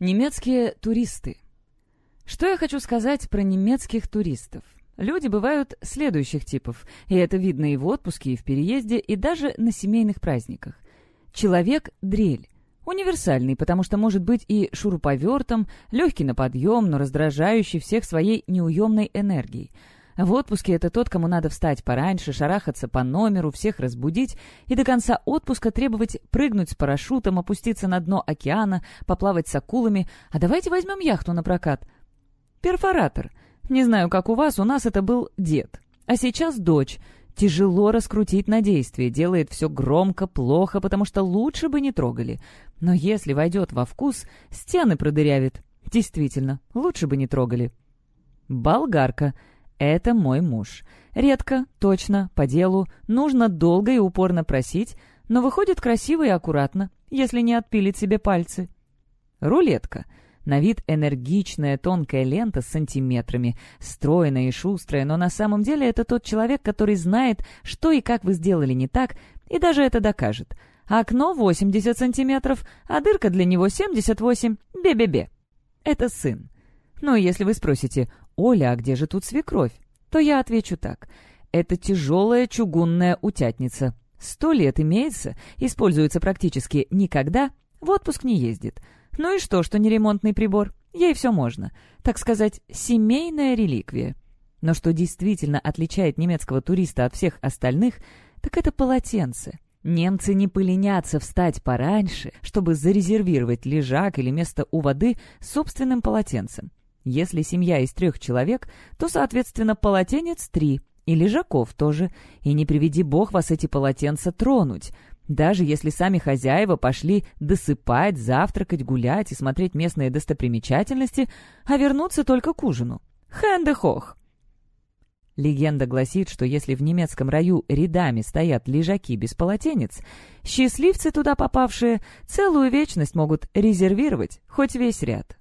Немецкие туристы. Что я хочу сказать про немецких туристов? Люди бывают следующих типов, и это видно и в отпуске, и в переезде, и даже на семейных праздниках. Человек-дрель. Универсальный, потому что может быть и шуруповертом, легкий на подъем, но раздражающий всех своей неуемной энергией – в отпуске это тот, кому надо встать пораньше, шарахаться по номеру, всех разбудить и до конца отпуска требовать прыгнуть с парашютом, опуститься на дно океана, поплавать с акулами. А давайте возьмем яхту на прокат. Перфоратор. Не знаю, как у вас, у нас это был дед. А сейчас дочь. Тяжело раскрутить на действие, делает все громко, плохо, потому что лучше бы не трогали. Но если войдет во вкус, стены продырявит. Действительно, лучше бы не трогали. Болгарка — это мой муж. Редко, точно, по делу, нужно долго и упорно просить, но выходит красиво и аккуратно, если не отпилить себе пальцы. Рулетка. На вид энергичная тонкая лента с сантиметрами, стройная и шустрая, но на самом деле это тот человек, который знает, что и как вы сделали не так, и даже это докажет. Окно 80 сантиметров, а дырка для него 78. Бе-бе-бе. Это сын. Но если вы спросите, «Оля, а где же тут свекровь?» то я отвечу так. Это тяжелая чугунная утятница. Сто лет имеется, используется практически никогда, в отпуск не ездит. Ну и что, что не ремонтный прибор? Ей все можно. Так сказать, семейная реликвия. Но что действительно отличает немецкого туриста от всех остальных, так это полотенце. Немцы не поленятся встать пораньше, чтобы зарезервировать лежак или место у воды собственным полотенцем. Если семья из трех человек, то, соответственно, полотенец три, и лежаков тоже. И не приведи бог вас эти полотенца тронуть. Даже если сами хозяева пошли досыпать, завтракать, гулять и смотреть местные достопримечательности, а вернуться только к ужину. Хэнде-хох! Легенда гласит, что если в немецком раю рядами стоят лежаки без полотенец, счастливцы туда попавшие целую вечность могут резервировать хоть весь ряд.